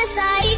the side.